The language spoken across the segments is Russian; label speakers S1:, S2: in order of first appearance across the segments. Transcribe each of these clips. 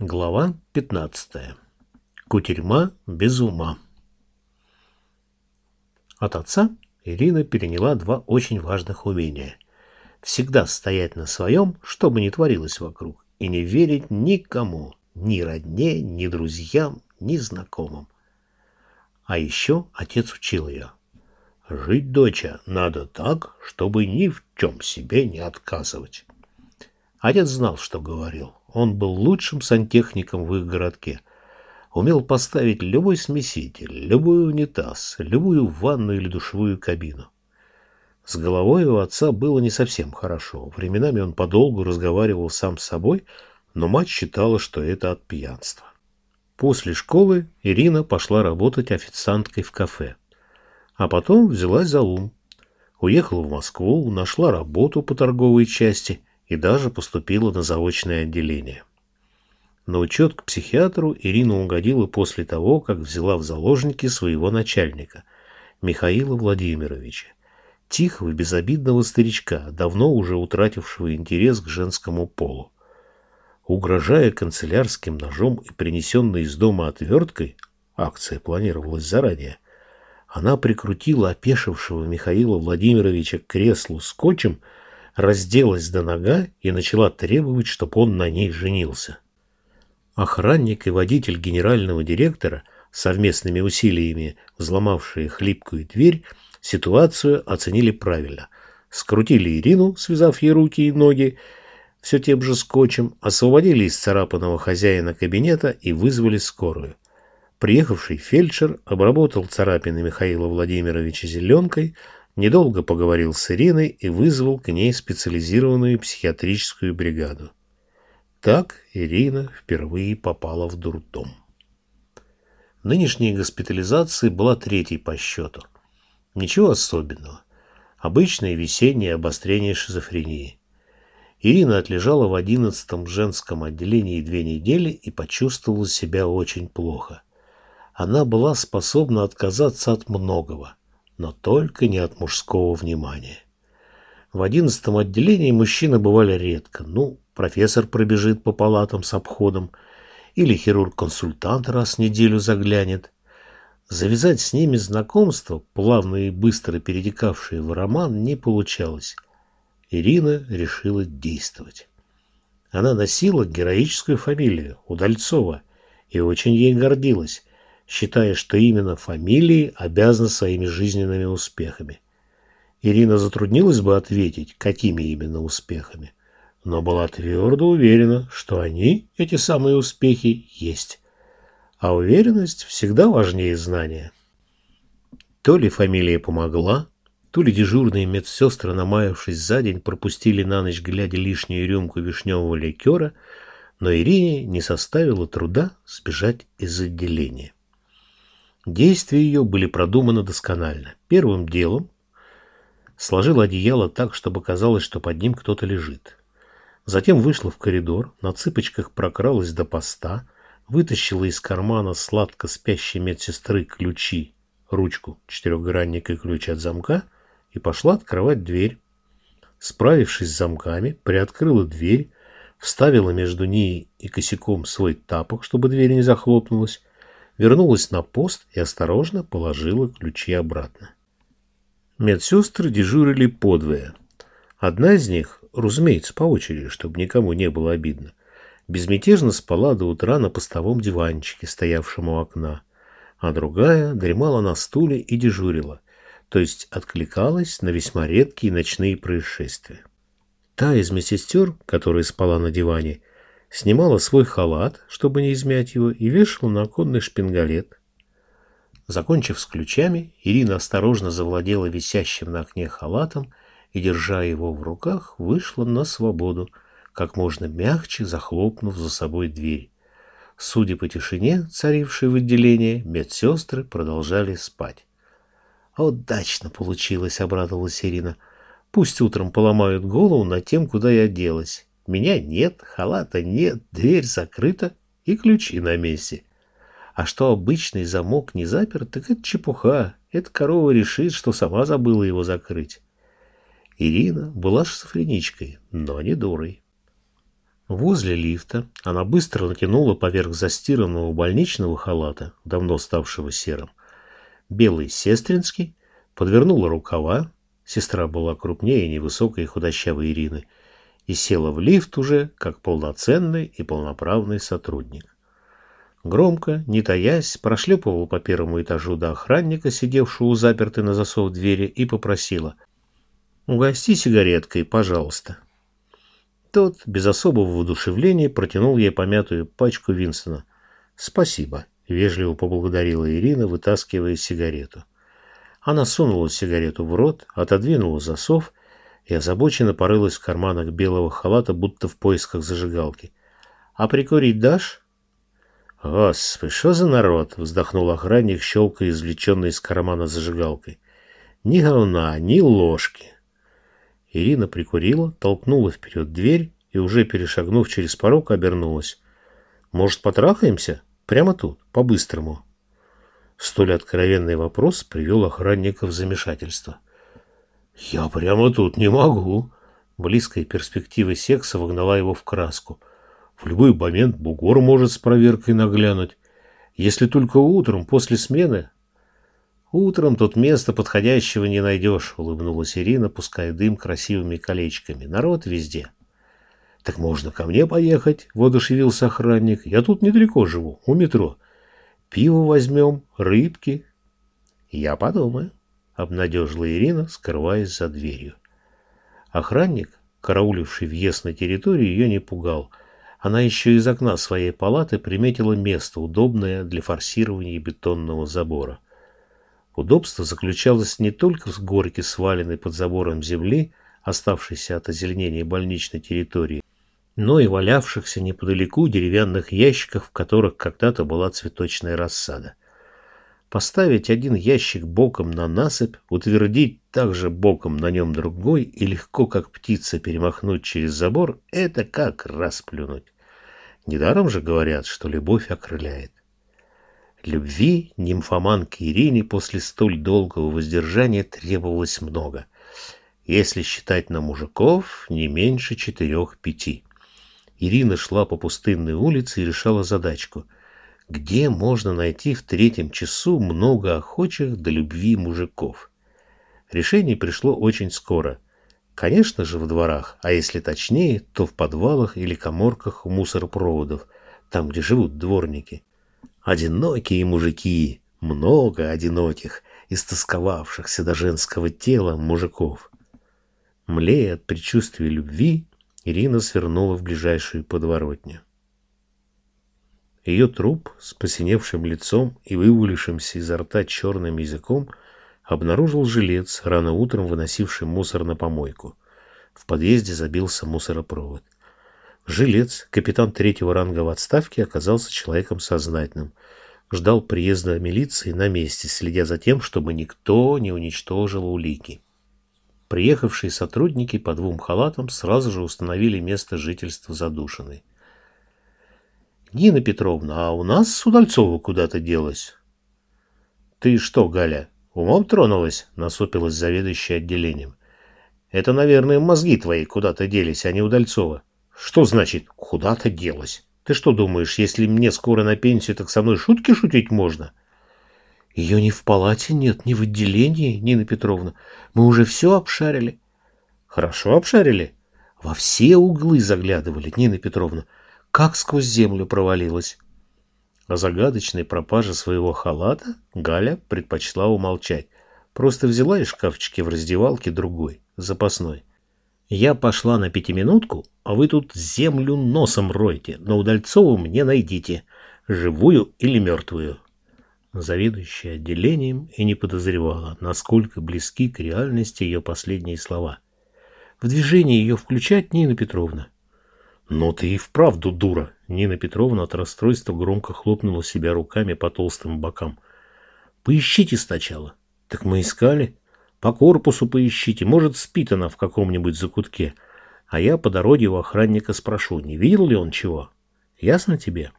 S1: Глава 15. Кутерьма без ума. От отца Ирина переняла два очень важных умения. Всегда стоять на своем, что бы ни творилось вокруг, и не верить никому, ни родне, ни друзьям, ни знакомым. А еще отец учил ее. Жить, доча, надо так, чтобы ни в чем себе не отказывать. Отец знал, что говорил. Он был лучшим сантехником в их городке. Умел поставить любой смеситель, любой унитаз, любую ванную или душевую кабину. С головой у отца было не совсем хорошо. Временами он подолгу разговаривал сам с собой, но мать считала, что это от пьянства. После школы Ирина пошла работать официанткой в кафе. А потом взялась за ум. Уехала в Москву, нашла работу по торговой части и даже поступила на заочное отделение. На учет к психиатру Ирина угодила после того, как взяла в заложники своего начальника, Михаила Владимировича, тихого, безобидного старичка, давно уже утратившего интерес к женскому полу. Угрожая канцелярским ножом и принесенной из дома отверткой, акция планировалась заранее, она прикрутила опешившего Михаила Владимировича к креслу скотчем, разделась до нога и начала требовать, чтобы он на ней женился. Охранник и водитель генерального директора, совместными усилиями взломавшие хлипкую дверь, ситуацию оценили правильно. Скрутили Ирину, связав ей руки и ноги, все тем же скотчем, освободили из царапанного хозяина кабинета и вызвали скорую. Приехавший фельдшер обработал царапины Михаила Владимировича зеленкой, недолго поговорил с Ириной и вызвал к ней специализированную психиатрическую бригаду. Так Ирина впервые попала в дурдом. Нынешняя госпитализация была третьей по счету. Ничего особенного. Обычное весеннее обострение шизофрении. Ирина отлежала в одиннадцатом женском отделении две недели и почувствовала себя очень плохо. Она была способна отказаться от многого, но только не от мужского внимания. В одиннадцатом отделении мужчины бывали редко. Ну, профессор пробежит по палатам с обходом, или хирург-консультант раз в неделю заглянет. Завязать с ними знакомство, плавно и быстро перетекавшее в роман, не получалось. Ирина решила действовать. Она носила героическую фамилию Удальцова и очень ей гордилась, считая, что именно фамилии обязаны своими жизненными успехами. Ирина затруднилась бы ответить, какими именно успехами, но была твердо уверена, что они, эти самые успехи, есть. А уверенность всегда важнее знания. То ли фамилия помогла, то ли дежурные медсестры, намаявшись за день, пропустили на ночь, глядя лишнюю рюмку вишневого ликера, но Ирине не составило труда сбежать из отделения. Действия ее были продуманы досконально. Первым делом сложила одеяло так, чтобы казалось, что под ним кто-то лежит. Затем вышла в коридор, на цыпочках прокралась до поста, вытащила из кармана сладко спящей медсестры ключи, ручку, четырехгранник и ключ от замка и пошла открывать дверь. Справившись с замками, приоткрыла дверь, вставила между ней и косяком свой тапок, чтобы дверь не захлопнулась, вернулась на пост и осторожно положила ключи обратно. Медсестры дежурили подвое. Одна из них, разумеется, по очереди, чтобы никому не было обидно, безмятежно спала до утра на постовом диванчике, стоявшем у окна, а другая дремала на стуле и дежурила, то есть откликалась на весьма редкие ночные происшествия. Та из медсестер, которая спала на диване, снимала свой халат, чтобы не измять его, и вешала на оконный шпингалет. Закончив с ключами, Ирина осторожно завладела висящим на окне халатом и, держа его в руках, вышла на свободу, как можно мягче захлопнув за собой дверь. Судя по тишине, царившей в отделении, медсестры продолжали спать. «Удачно получилось», — обрадовалась Ирина. «Пусть утром поломают голову над тем, куда я делась. Меня нет, халата нет, дверь закрыта и ключи на месте. А что обычный замок не заперт, так это чепуха. Эта корова решит, что сама забыла его закрыть. Ирина была шизофреничкой, но не дурой. Возле лифта она быстро натянула поверх застиранного больничного халата, давно ставшего серым, белый сестринский, подвернула рукава, сестра была крупнее невысокой и худощавой Ирины, и села в лифт уже как полноценный и полноправный сотрудник. Громко, не таясь, прошлепывала по первому этажу до охранника, сидевшего у запертой на засов двери, и попросила «Угости сигареткой, пожалуйста». Тот без особого воодушевления протянул ей помятую пачку Винстона. «Спасибо», — вежливо поблагодарила Ирина, вытаскивая сигарету. Она сунула сигарету в рот, отодвинула засов и озабоченно порылась в карманах белого халата, будто в поисках зажигалки. «А прикурить дашь?» «Господи, что за народ!» — вздохнул охранник, щелкая извлеченной из кармана зажигалкой. «Ни говна, ни ложки!» Ирина прикурила, толкнула вперед дверь и, уже перешагнув через порог, обернулась. «Может, потрахаемся? Прямо тут, по-быстрому?» Столь откровенный вопрос привел охранника в замешательство. «Я прямо тут не могу!» Близкая перспектива секса вогнала его в краску. В любой момент бугор может с проверкой наглянуть. Если только утром, после смены, «Утром тут места подходящего не найдешь», — улыбнулась Ирина, пуская дым красивыми колечками. «Народ везде». «Так можно ко мне поехать», — воодушевился охранник. «Я тут недалеко живу, у метро. Пиво возьмем, рыбки». «Я подумаю», — обнадежила Ирина, скрываясь за дверью. Охранник, карауливший въезд на территорию, ее не пугал. Она еще из окна своей палаты приметила место, удобное для форсирования бетонного забора. Удобство заключалось не только в горке, сваленной под забором земли, оставшейся от озеленения больничной территории, но и валявшихся неподалеку деревянных ящиков, в которых когда-то была цветочная рассада. Поставить один ящик боком на насыпь, утвердить также боком на нем другой и легко, как птица, перемахнуть через забор — это как расплюнуть. Недаром же говорят, что любовь окрыляет. Любви нимфоманке Ирине после столь долгого воздержания требовалось много. Если считать на мужиков, не меньше четырех-пяти. Ирина шла по пустынной улице и решала задачку. Где можно найти в третьем часу много охочих до любви мужиков? Решение пришло очень скоро. Конечно же, в дворах, а если точнее, то в подвалах или коморках мусоропроводов, там, где живут дворники. Одинокие мужики, много одиноких, истосковавшихся до женского тела мужиков. Млея от предчувствия любви, Ирина свернула в ближайшую подворотню. Ее труп с посиневшим лицом и вывалившимся изо рта черным языком обнаружил жилец, рано утром выносивший мусор на помойку. В подъезде забился мусоропровод. Жилец, капитан третьего ранга в отставке, оказался человеком сознательным. Ждал приезда милиции на месте, следя за тем, чтобы никто не уничтожил улики. Приехавшие сотрудники по двум халатам сразу же установили место жительства задушенной. «Нина Петровна, а у нас Судальцова куда-то делась?» «Ты что, Галя, умом тронулась?» — насупилась заведующая отделением. «Это, наверное, мозги твои куда-то делись, а не Удальцова». Что значит «куда-то делась»? Ты что думаешь, если мне скоро на пенсию, так со мной шутки шутить можно? Ее ни в палате нет, ни в отделении, Нина Петровна. Мы уже все обшарили. Хорошо обшарили? Во все углы заглядывали, Нина Петровна. Как сквозь землю провалилась. О загадочной пропаже своего халата Галя предпочла умолчать. Просто взяла из шкафчики в раздевалке другой, запасной. Я пошла на пятиминутку, а вы тут землю носом роете, но Удальцову мне найдите, живую или мертвую. Заведующая отделением и не подозревала, насколько близки к реальности ее последние слова. В движение ее включать Нина Петровна. «Ну ты и вправду дура!» Нина Петровна от расстройства громко хлопнула себя руками по толстым бокам. «Поищите сначала». «Так мы искали». По корпусу поищите, может, спит она в каком-нибудь закутке. А я по дороге у охранника спрошу, не видел ли он чего. Ясно тебе?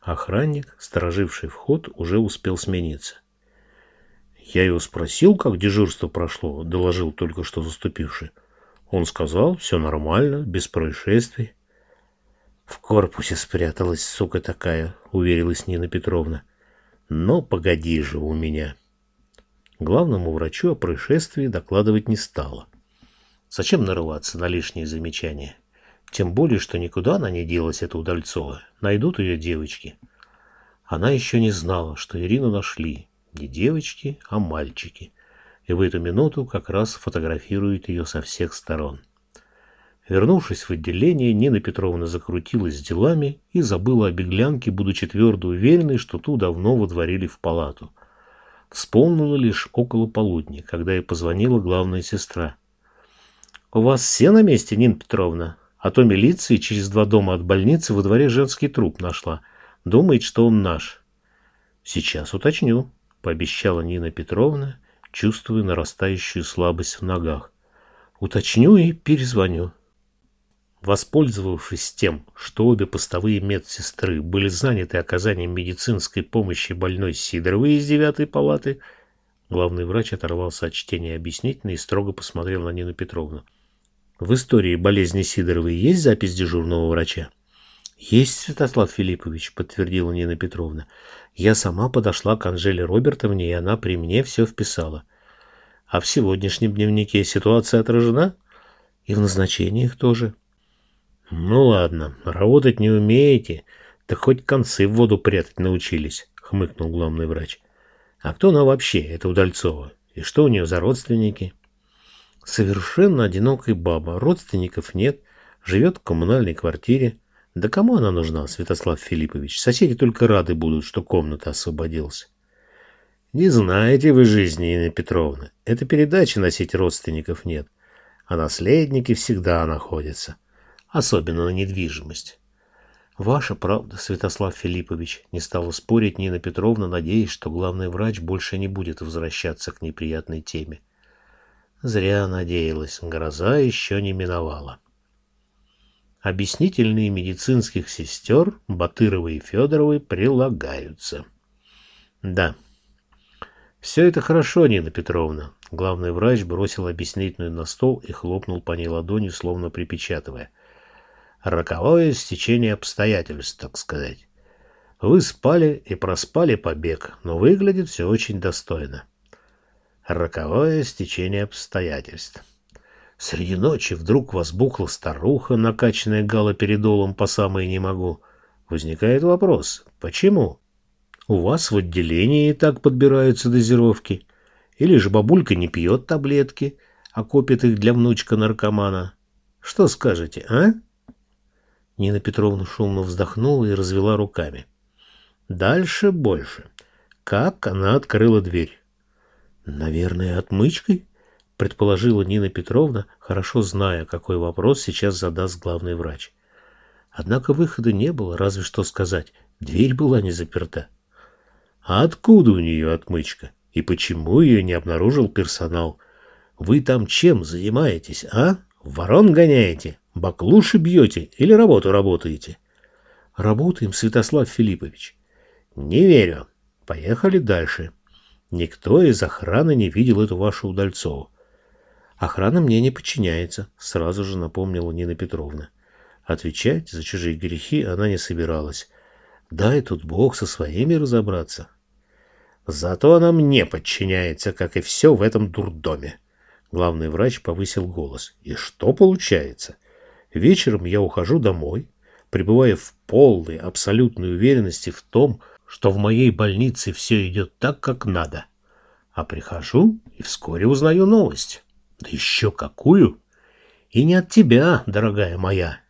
S1: Охранник, стороживший вход, уже успел смениться. Я его спросил, как дежурство прошло, доложил только что заступивший. Он сказал, все нормально, без происшествий. В корпусе спряталась, сука такая, уверилась Нина Петровна. Но погоди же у меня. Главному врачу о происшествии докладывать не стало. Зачем нарываться на лишние замечания? Тем более, что никуда она не делась, эта Удальцова. Найдут ее девочки. Она еще не знала, что Ирину нашли. Не девочки, а мальчики. И в эту минуту как раз фотографируют ее со всех сторон. Вернувшись в отделение, Нина Петровна закрутилась делами и забыла о беглянке, будучи твердо уверенной, что ту давно водворили в палату. Вспомнила лишь около полудня, когда ей позвонила главная сестра. «У вас все на месте, Нина Петровна? А то милиция через два дома от больницы во дворе женский труп нашла. Думает, что он наш». «Сейчас уточню», — пообещала Нина Петровна, чувствуя нарастающую слабость в ногах. «Уточню и перезвоню». Воспользовавшись тем, что обе постовые медсестры были заняты оказанием медицинской помощи больной Сидоровой из девятой палаты, главный врач оторвался от чтения объяснительной и строго посмотрел на Нину Петровну. В истории болезни Сидоровой есть запись дежурного врача? Есть, Святослав Филиппович, подтвердила Нина Петровна. Я сама подошла к Анжеле Робертовне, и она при мне все вписала. А в сегодняшнем дневнике ситуация отражена? И в назначениях тоже. «Ну ладно, работать не умеете, так хоть концы в воду прятать научились», — хмыкнул главный врач. «А кто она вообще, эта Удальцова? И что у нее за родственники?» «Совершенно одинокая баба, родственников нет, живет в коммунальной квартире. Да кому она нужна, Святослав Филиппович? Соседи только рады будут, что комната освободилась». «Не знаете вы жизни, Инна Петровна. Это передача носить родственников нет, а наследники всегда находятся» особенно на недвижимость. Ваша правда, Святослав Филиппович, не стала спорить Нина Петровна, надеясь, что главный врач больше не будет возвращаться к неприятной теме. Зря надеялась, гроза еще не миновала. Объяснительные медицинских сестер Батыровой и Федоровой прилагаются. Да, все это хорошо, Нина Петровна. Главный врач бросил объяснительную на стол и хлопнул по ней ладонью, словно припечатывая роковое стечение обстоятельств, так сказать. Вы спали и проспали побег, но выглядит все очень достойно. Роковое стечение обстоятельств. Среди ночи вдруг возбухла старуха, накачанная галоперидолом по самой не могу. Возникает вопрос, почему? У вас в отделении и так подбираются дозировки. Или же бабулька не пьет таблетки, а копит их для внучка-наркомана. Что скажете, а? Нина Петровна шумно вздохнула и развела руками. Дальше больше. Как она открыла дверь? Наверное, отмычкой? Предположила Нина Петровна, хорошо зная, какой вопрос сейчас задаст главный врач. Однако выхода не было, разве что сказать. Дверь была не заперта. А откуда у нее отмычка? И почему ее не обнаружил персонал? Вы там чем занимаетесь, а? Ворон гоняете? Баклуши бьете или работу работаете? Работаем, Святослав Филиппович. Не верю. Поехали дальше. Никто из охраны не видел эту вашу Удальцову. Охрана мне не подчиняется, сразу же напомнила Нина Петровна. Отвечать за чужие грехи она не собиралась. Дай тут Бог со своими разобраться. Зато она мне подчиняется, как и все в этом дурдоме. Главный врач повысил голос. И что получается? Вечером я ухожу домой, пребывая в полной, абсолютной уверенности в том, что в моей больнице все идет так, как надо. А прихожу и вскоре узнаю новость. Да еще какую! И не от тебя, дорогая моя.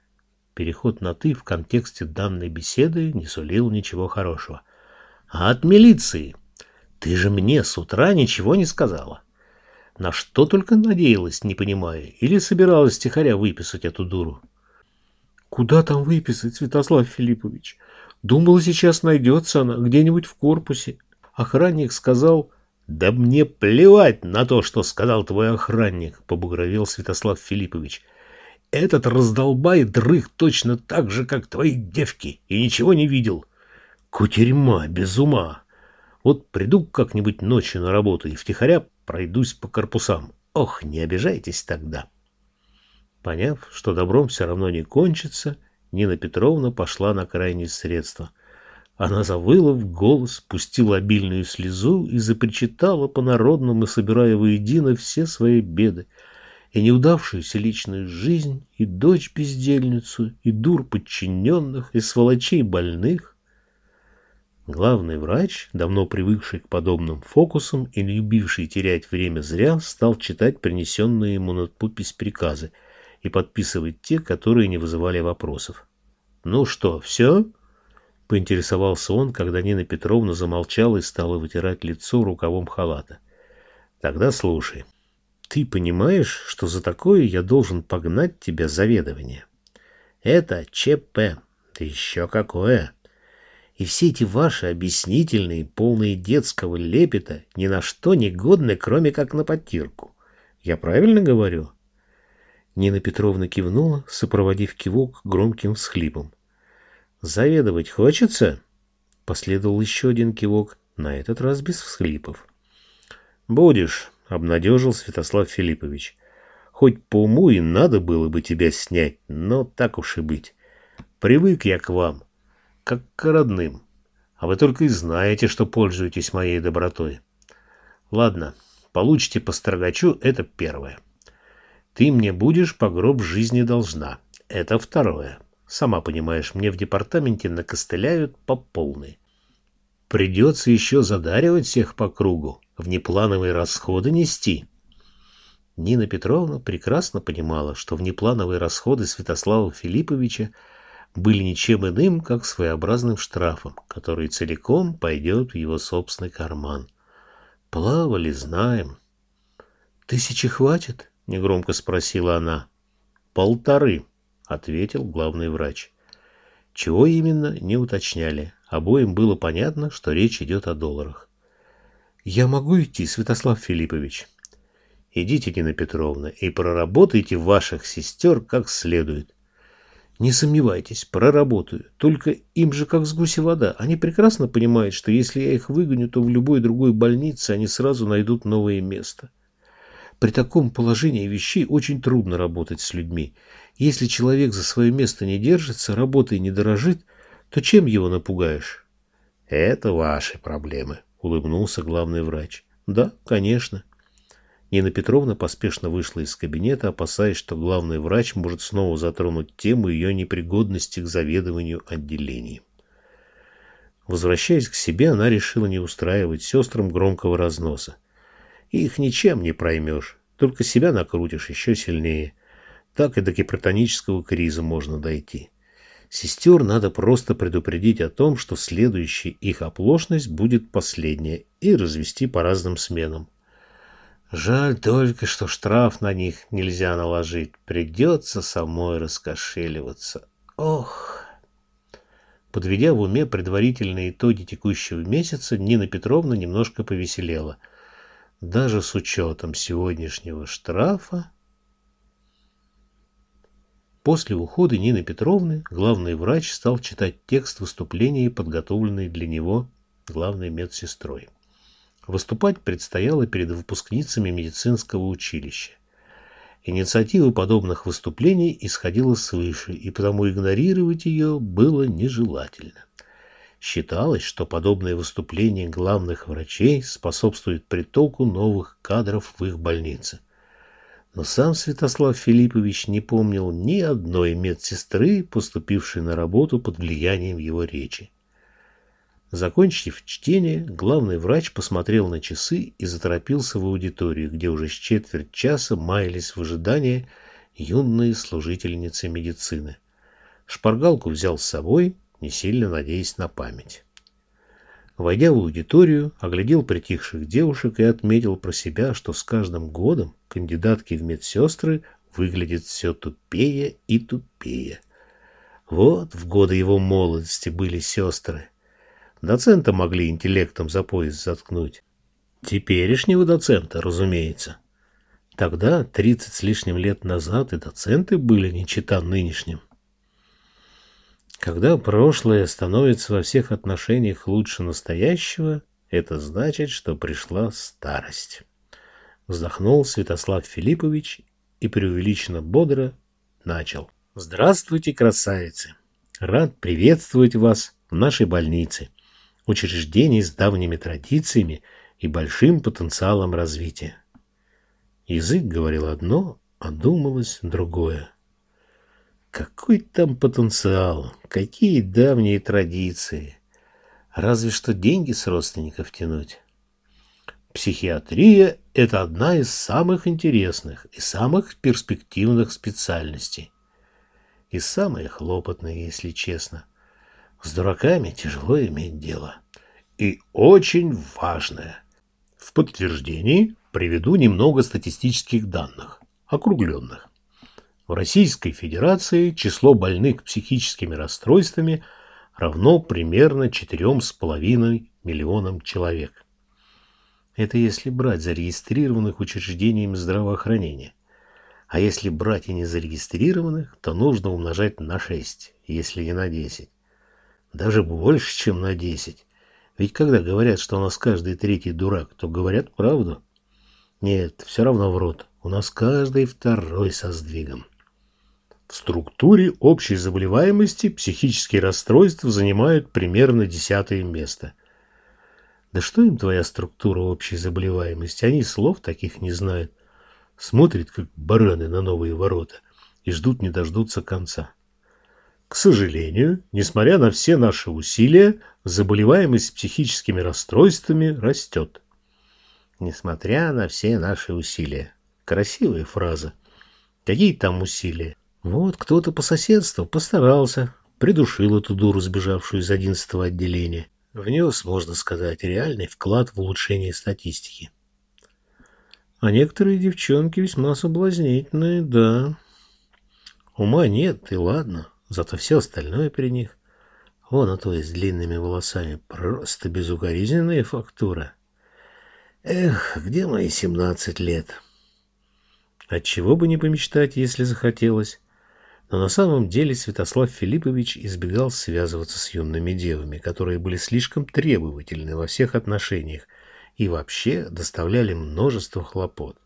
S1: Переход на «ты» в контексте данной беседы не сулил ничего хорошего. А от милиции. Ты же мне с утра ничего не сказала. На что только надеялась, не понимая, или собиралась стихаря выписать эту дуру? Куда там выписать, Святослав Филиппович? Думала, сейчас найдется она где-нибудь в корпусе. Охранник сказал... Да мне плевать на то, что сказал твой охранник, побугровел Святослав Филиппович. Этот раздолбай дрых точно так же, как твои девки, и ничего не видел. Кутерьма без ума. Вот приду как-нибудь ночью на работу и втихаря пройдусь по корпусам. Ох, не обижайтесь тогда. Поняв, что добром все равно не кончится, Нина Петровна пошла на крайние средства. Она завыла в голос, пустила обильную слезу и запричитала по-народному, собирая воедино все свои беды. И неудавшуюся личную жизнь, и дочь-бездельницу, и дур подчиненных, и сволочей больных. Главный врач, давно привыкший к подобным фокусам и любивший терять время зря, стал читать принесенные ему на подпись приказы и подписывать те, которые не вызывали вопросов. «Ну что, все?» — поинтересовался он, когда Нина Петровна замолчала и стала вытирать лицо рукавом халата. «Тогда слушай. Ты понимаешь, что за такое я должен погнать тебя заведование? Это ЧП. Да еще какое!» И все эти ваши объяснительные, полные детского лепета, ни на что не годны, кроме как на потирку. Я правильно говорю?» Нина Петровна кивнула, сопроводив кивок громким всхлипом. «Заведовать хочется?» Последовал еще один кивок, на этот раз без всхлипов. «Будешь», — обнадежил Святослав Филиппович. «Хоть по уму и надо было бы тебя снять, но так уж и быть. Привык я к вам, как к родным, а вы только и знаете, что пользуетесь моей добротой. Ладно, получите по строгачу, это первое. Ты мне будешь по гроб жизни должна, это второе. Сама понимаешь, мне в департаменте накостыляют по полной. Придется еще задаривать всех по кругу, внеплановые расходы нести. Нина Петровна прекрасно понимала, что внеплановые расходы Святослава Филипповича были ничем иным, как своеобразным штрафом, который целиком пойдет в его собственный карман. Плавали, знаем. «Тысячи хватит?» — негромко спросила она. «Полторы», — ответил главный врач. Чего именно, не уточняли. Обоим было понятно, что речь идет о долларах. «Я могу идти, Святослав Филиппович?» «Идите, Нина Петровна, и проработайте ваших сестер как следует. Не сомневайтесь, проработаю. Только им же как с гуси вода. Они прекрасно понимают, что если я их выгоню, то в любой другой больнице они сразу найдут новое место. При таком положении вещей очень трудно работать с людьми. Если человек за свое место не держится, работой не дорожит, то чем его напугаешь? — Это ваши проблемы, — улыбнулся главный врач. — Да, конечно. — Нина Петровна поспешно вышла из кабинета, опасаясь, что главный врач может снова затронуть тему ее непригодности к заведованию отделением. Возвращаясь к себе, она решила не устраивать сестрам громкого разноса. Их ничем не проймешь, только себя накрутишь еще сильнее. Так и до гипертонического криза можно дойти. Сестер надо просто предупредить о том, что следующая их оплошность будет последняя, и развести по разным сменам. Жаль только, что штраф на них нельзя наложить. Придется самой раскошеливаться. Ох! Подведя в уме предварительные итоги текущего месяца, Нина Петровна немножко повеселела. Даже с учетом сегодняшнего штрафа... После ухода Нины Петровны главный врач стал читать текст выступления, подготовленный для него главной медсестрой. Выступать предстояло перед выпускницами медицинского училища. Инициатива подобных выступлений исходила свыше, и потому игнорировать ее было нежелательно. Считалось, что подобные выступления главных врачей способствуют притоку новых кадров в их больнице. Но сам Святослав Филиппович не помнил ни одной медсестры, поступившей на работу под влиянием его речи. Закончив чтение, главный врач посмотрел на часы и заторопился в аудиторию, где уже с четверть часа маялись в ожидании юные служительницы медицины. Шпаргалку взял с собой, не сильно надеясь на память. Войдя в аудиторию, оглядел притихших девушек и отметил про себя, что с каждым годом кандидатки в медсестры выглядят все тупее и тупее. Вот в годы его молодости были сестры. Доцента могли интеллектом за пояс заткнуть. Теперешнего доцента, разумеется. Тогда, тридцать с лишним лет назад, и доценты были не чита нынешним. Когда прошлое становится во всех отношениях лучше настоящего, это значит, что пришла старость. Вздохнул Святослав Филиппович и преувеличенно бодро начал. Здравствуйте, красавицы! Рад приветствовать вас в нашей больнице, учреждении с давними традициями и большим потенциалом развития. Язык говорил одно, а думалось другое. Какой там потенциал, какие давние традиции. Разве что деньги с родственников тянуть. Психиатрия – это одна из самых интересных и самых перспективных специальностей. И самая хлопотная, если честно. С дураками тяжело иметь дело. И очень важное. В подтверждении приведу немного статистических данных, округленных. В Российской Федерации число больных психическими расстройствами равно примерно 4,5 миллионам человек. Это если брать зарегистрированных учреждениями здравоохранения. А если брать и не зарегистрированных, то нужно умножать на 6, если не на 10. Даже больше, чем на 10. Ведь когда говорят, что у нас каждый третий дурак, то говорят правду. Нет, все равно врут. У нас каждый второй со сдвигом. В структуре общей заболеваемости психические расстройства занимают примерно десятое место. Да что им твоя структура общей заболеваемости? Они слов таких не знают. Смотрят, как бараны на новые ворота, и ждут не дождутся конца. К сожалению, несмотря на все наши усилия, заболеваемость психическими расстройствами растет. Несмотря на все наши усилия. Красивая фраза. Какие там усилия? Вот кто-то по соседству постарался, придушил эту дуру, сбежавшую из одиннадцатого отделения. Внес, можно сказать, реальный вклад в улучшение статистики. А некоторые девчонки весьма соблазнительные, да. Ума нет, и ладно, зато все остальное при них. Вон, а то и с длинными волосами, просто безукоризненная фактура. Эх, где мои семнадцать лет? Отчего бы не помечтать, если захотелось. Но на самом деле Святослав Филиппович избегал связываться с юными девами, которые были слишком требовательны во всех отношениях и вообще доставляли множество хлопот.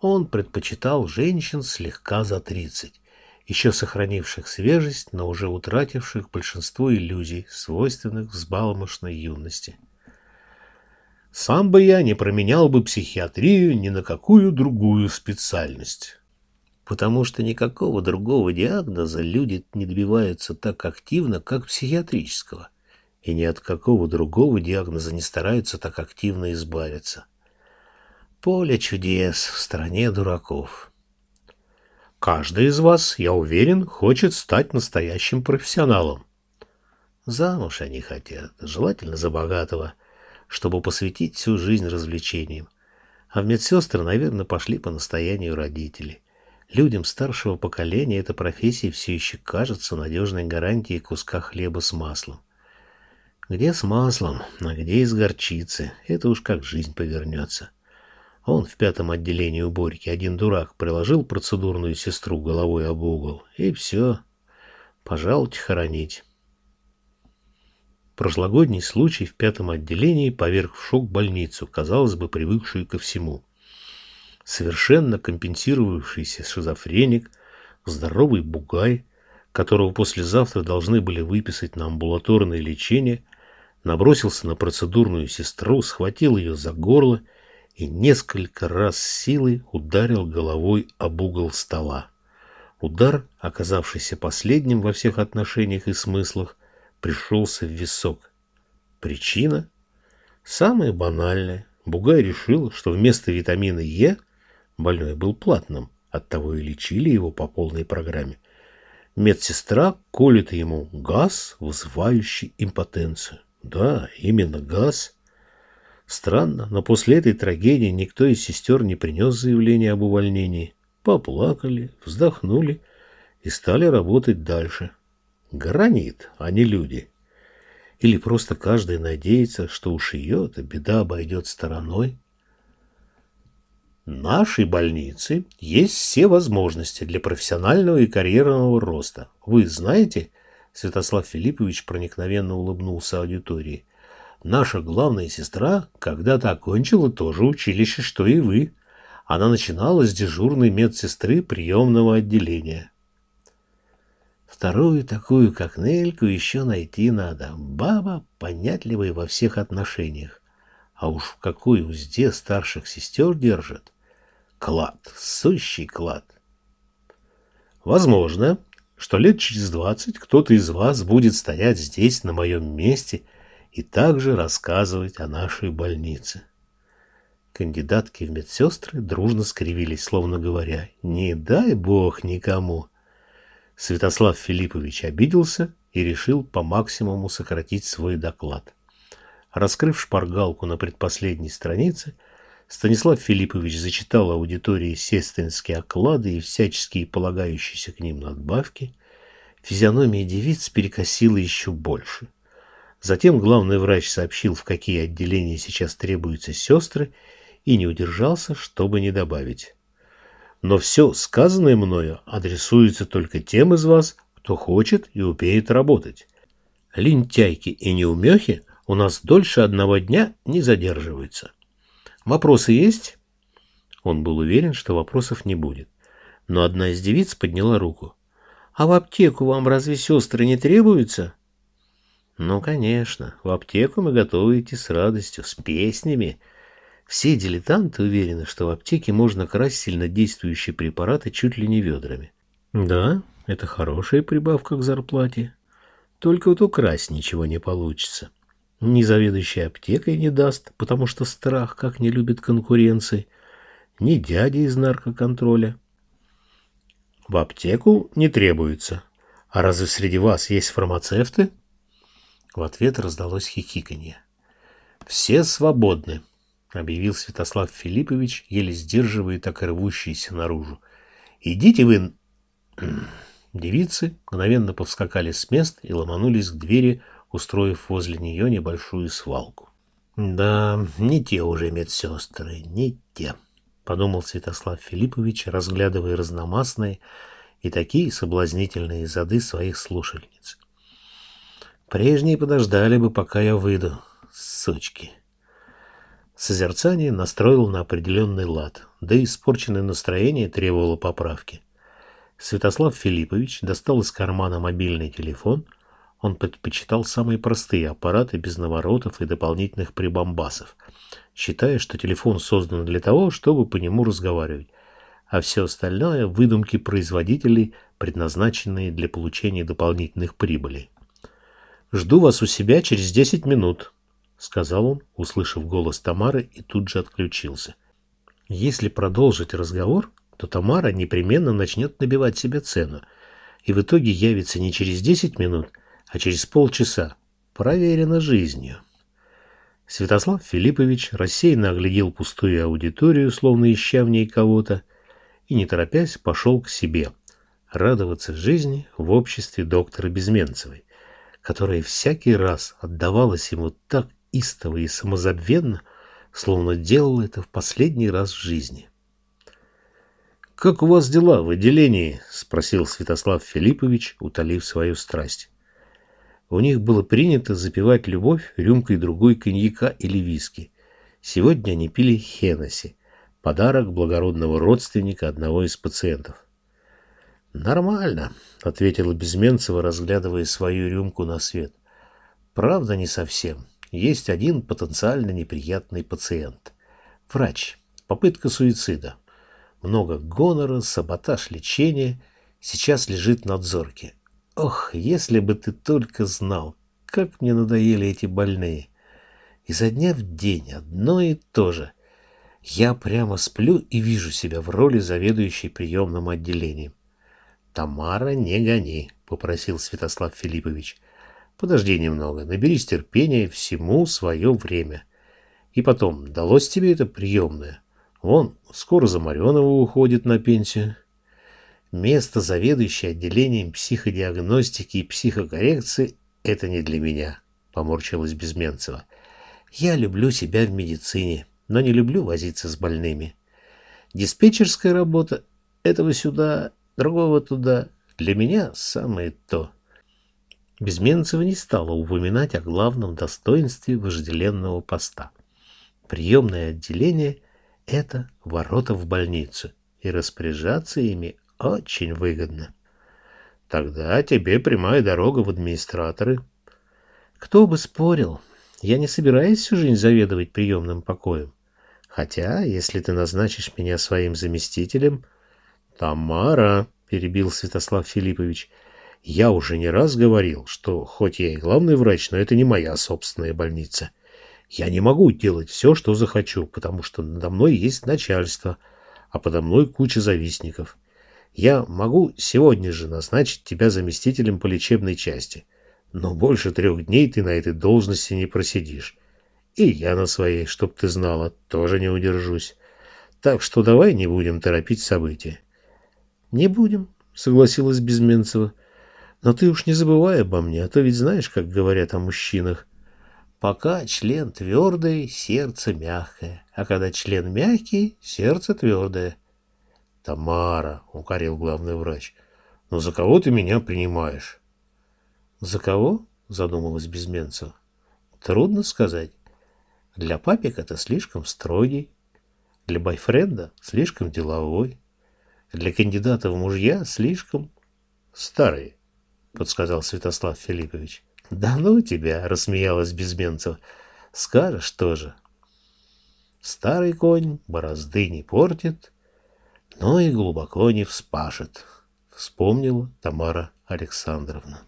S1: Он предпочитал женщин слегка за тридцать, еще сохранивших свежесть, но уже утративших большинство иллюзий, свойственных взбалмошной юности. Сам бы я не променял бы психиатрию ни на какую другую специальность потому что никакого другого диагноза люди не добиваются так активно, как психиатрического, и ни от какого другого диагноза не стараются так активно избавиться. Поле чудес в стране дураков. Каждый из вас, я уверен, хочет стать настоящим профессионалом. Замуж они хотят, желательно за богатого, чтобы посвятить всю жизнь развлечениям. А в медсестры, наверное, пошли по настоянию родителей. Людям старшего поколения эта профессия все еще кажется надежной гарантией куска хлеба с маслом. Где с маслом, а где из горчицы, это уж как жизнь повернется. Он в пятом отделении уборки, один дурак, приложил процедурную сестру головой об угол, и все. Пожалуйте хоронить. Прошлогодний случай в пятом отделении поверг в шок больницу, казалось бы, привыкшую ко всему совершенно компенсировавшийся шизофреник, здоровый бугай, которого послезавтра должны были выписать на амбулаторное лечение, набросился на процедурную сестру, схватил ее за горло и несколько раз силой ударил головой об угол стола. Удар, оказавшийся последним во всех отношениях и смыслах, пришелся в висок. Причина? Самая банальная. Бугай решил, что вместо витамина Е – Больной был платным, оттого и лечили его по полной программе. Медсестра колет ему газ, вызывающий импотенцию. Да, именно газ. Странно, но после этой трагедии никто из сестер не принес заявление об увольнении. Поплакали, вздохнули и стали работать дальше. Гранит, а не люди. Или просто каждый надеется, что уж ее-то беда обойдет стороной нашей больнице есть все возможности для профессионального и карьерного роста. Вы знаете, Святослав Филиппович проникновенно улыбнулся аудитории, наша главная сестра когда-то окончила то же училище, что и вы. Она начинала с дежурной медсестры приемного отделения. Вторую такую, как Нельку, еще найти надо. Баба понятливая во всех отношениях. А уж в какой узде старших сестер держит. Клад, сущий клад. Возможно, что лет через двадцать кто-то из вас будет стоять здесь, на моем месте, и также рассказывать о нашей больнице. Кандидатки в медсестры дружно скривились, словно говоря, «Не дай бог никому!» Святослав Филиппович обиделся и решил по максимуму сократить свой доклад. Раскрыв шпаргалку на предпоследней странице, Станислав Филиппович зачитал аудитории сестринские оклады и всяческие полагающиеся к ним надбавки. Физиономия девиц перекосила еще больше. Затем главный врач сообщил, в какие отделения сейчас требуются сестры, и не удержался, чтобы не добавить. Но все сказанное мною адресуется только тем из вас, кто хочет и умеет работать. Лентяйки и неумехи у нас дольше одного дня не задерживаются. Вопросы есть? Он был уверен, что вопросов не будет. Но одна из девиц подняла руку. А в аптеку вам разве сестры не требуются? Ну, конечно, в аптеку мы готовы идти с радостью, с песнями, все дилетанты уверены, что в аптеке можно красть сильнодействующие препараты чуть ли не ведрами. Да, это хорошая прибавка к зарплате. Только вот украсть ничего не получится. Ни заведующий аптекой не даст, потому что страх как не любит конкуренции, ни дядя из наркоконтроля. В аптеку не требуется. А разве среди вас есть фармацевты? В ответ раздалось хихиканье. Все свободны объявил Святослав Филиппович, еле сдерживая так и рвущиеся наружу. «Идите вы...» Девицы мгновенно повскакали с мест и ломанулись к двери, устроив возле нее небольшую свалку. «Да, не те уже медсестры, не те», — подумал Святослав Филиппович, разглядывая разномастные и такие соблазнительные зады своих слушательниц. «Прежние подождали бы, пока я выйду, сучки». Созерцание настроил на определенный лад, да и испорченное настроение требовало поправки. Святослав Филиппович достал из кармана мобильный телефон. Он предпочитал самые простые аппараты без наворотов и дополнительных прибамбасов, считая, что телефон создан для того, чтобы по нему разговаривать, а все остальное – выдумки производителей, предназначенные для получения дополнительных прибылей. «Жду вас у себя через 10 минут», сказал он, услышав голос Тамары, и тут же отключился. Если продолжить разговор, то Тамара непременно начнет набивать себе цену, и в итоге явится не через десять минут, а через полчаса. Проверено жизнью. Святослав Филиппович рассеянно оглядел пустую аудиторию, словно ища в ней кого-то, и, не торопясь, пошел к себе, радоваться жизни в обществе доктора Безменцевой, которая всякий раз отдавалась ему так истово и самозабвенно, словно делал это в последний раз в жизни. «Как у вас дела в отделении?» — спросил Святослав Филиппович, утолив свою страсть. У них было принято запивать любовь рюмкой другой коньяка или виски. Сегодня они пили Хеннесси, подарок благородного родственника одного из пациентов. «Нормально», — ответила Безменцева, разглядывая свою рюмку на свет. «Правда, не совсем есть один потенциально неприятный пациент. Врач. Попытка суицида. Много гонора, саботаж лечения. Сейчас лежит на надзорке. Ох, если бы ты только знал, как мне надоели эти больные. Изо дня в день одно и то же. Я прямо сплю и вижу себя в роли заведующей приемным отделением. «Тамара, не гони», — попросил Святослав Филиппович. Подожди немного, наберись терпения, всему свое время. И потом, далось тебе это приемное? Вон, скоро Замаренова уходит на пенсию. Место заведующей отделением психодиагностики и психокоррекции – это не для меня, поморщилась Безменцева. Я люблю себя в медицине, но не люблю возиться с больными. Диспетчерская работа – этого сюда, другого туда. Для меня самое то – Безменцева не стала упоминать о главном достоинстве вожделенного поста. Приемное отделение – это ворота в больницу, и распоряжаться ими очень выгодно. Тогда тебе прямая дорога в администраторы.
S2: Кто бы спорил, я не собираюсь всю жизнь заведовать приемным покоем. Хотя, если ты назначишь меня своим заместителем...
S1: Тамара, перебил Святослав Филиппович, я уже не раз говорил, что хоть я и главный врач, но это не моя собственная больница. Я не могу делать все, что захочу, потому что надо мной есть начальство, а подо мной куча завистников. Я могу сегодня же назначить тебя заместителем по лечебной части, но больше трех дней ты на этой должности не просидишь. И я на своей, чтоб ты знала, тоже не удержусь. Так что давай не будем торопить события.
S2: — Не будем, — согласилась Безменцева. — Но ты уж не забывай обо мне, а то ведь знаешь, как говорят о мужчинах. Пока член твердый, сердце мягкое, а когда член мягкий, сердце твердое.
S1: — Тамара, — укорил главный врач, — ну за кого ты меня принимаешь?
S2: — За кого? — задумалась Безменцева. — Трудно сказать. Для папик это слишком строгий, для бойфренда слишком деловой, для кандидата в мужья слишком
S1: старый, — подсказал Святослав Филиппович.
S2: — Да ну тебя, — рассмеялась Безменцева. — Скажешь тоже. Старый конь борозды не портит, но и глубоко не вспашет, вспомнила Тамара Александровна.